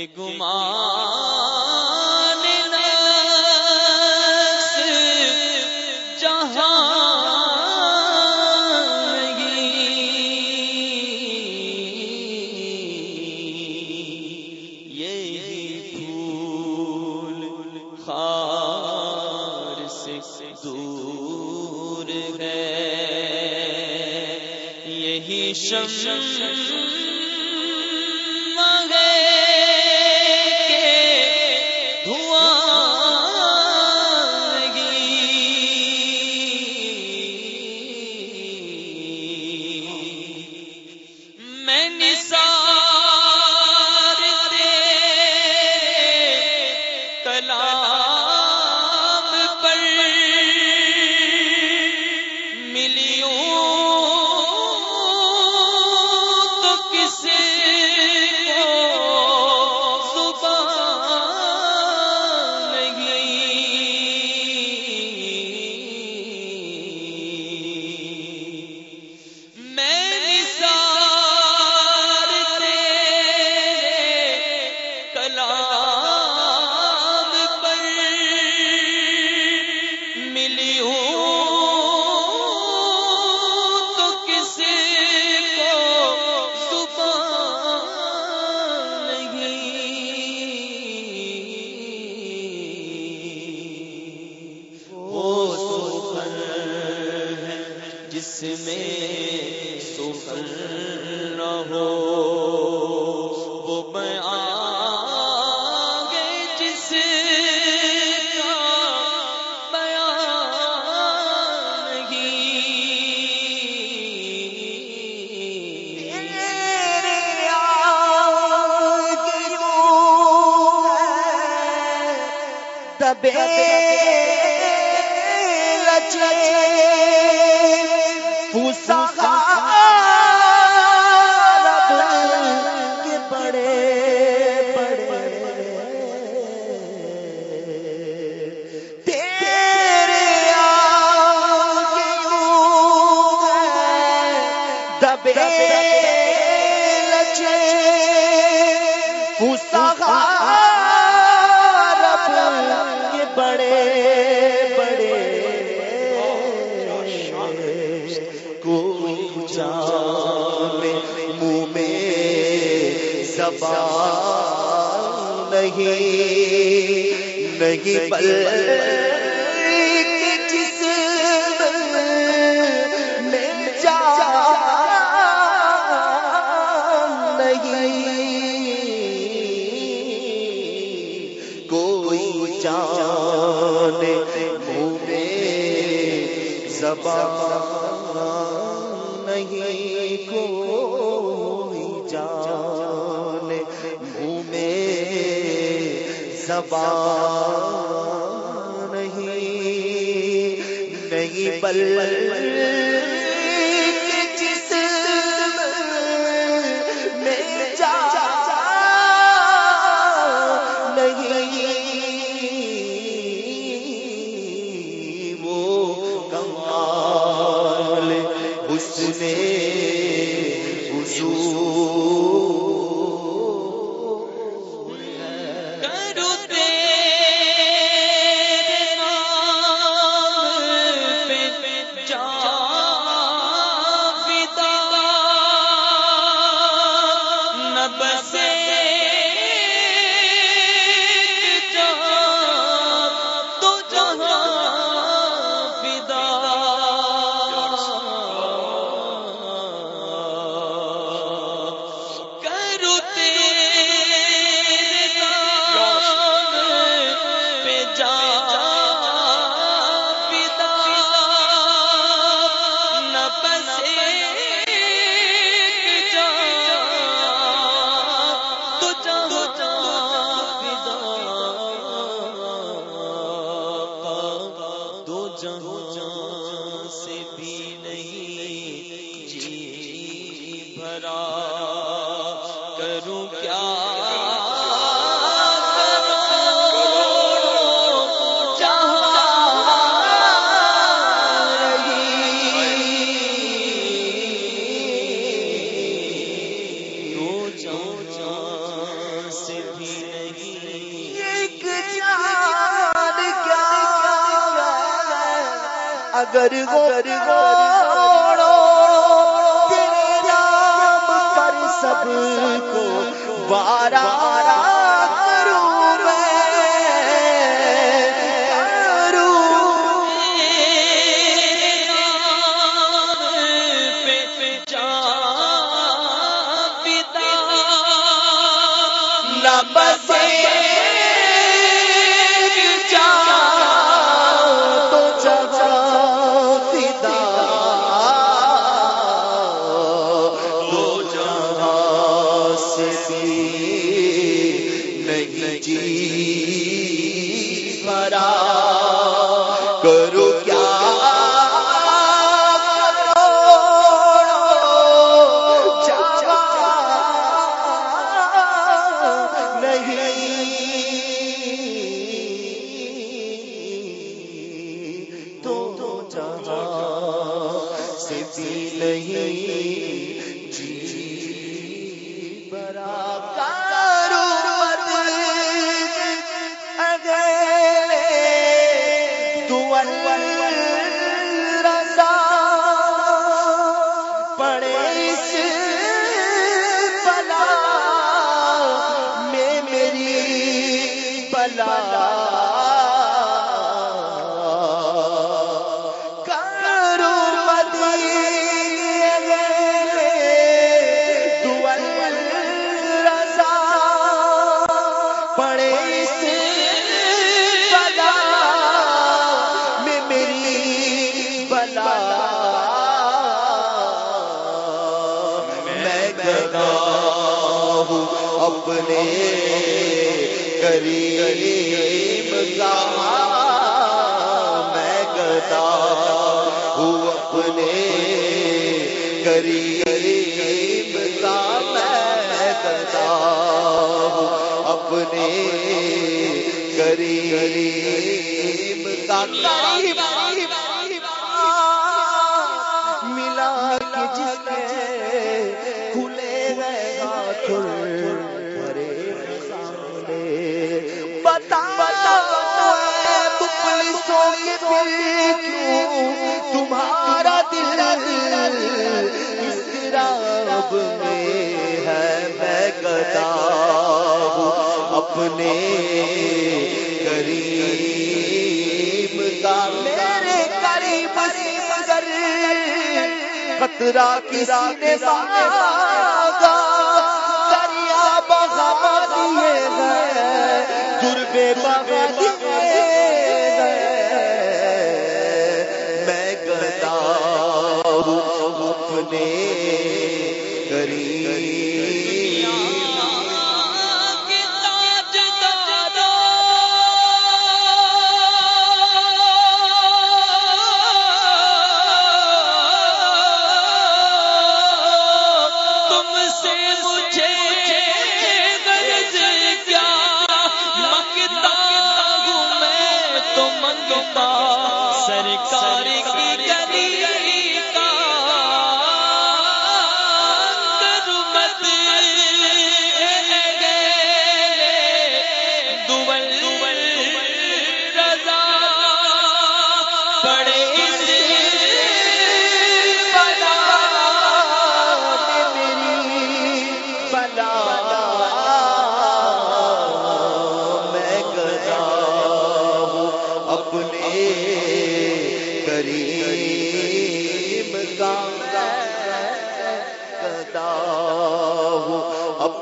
یہ گمان نفس جہاں دور ہے۔ یہی شم لبے لچے پوسا کے بڑے دبے لچے پوسا زبان نہیں نہیں بل کوئی جان منہ میں زبان نہیں۔ زبان نہیں نہیں بل بھرا کروں کیا؟ اگر اگر سب کو بارہ جی۔ هو اپنے کریم کا میں گدا ہوں، اپنے کریم کا میں گدا ہوں، اپنے کریم کا ملا کے جس تمہارا دل اس میں ہے میں گدا اپنے قریب کا میرے قریب مگر خطرہ کسی نے مانگا دربے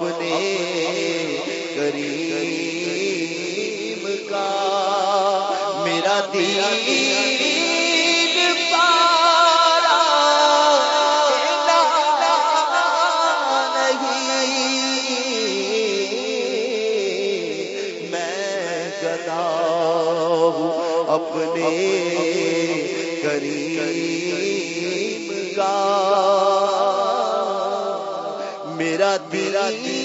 اپنے کریم کا میرا دین پارا نہیں۔ میں گدا ہوں اپنے کریم کا۔ میرا دل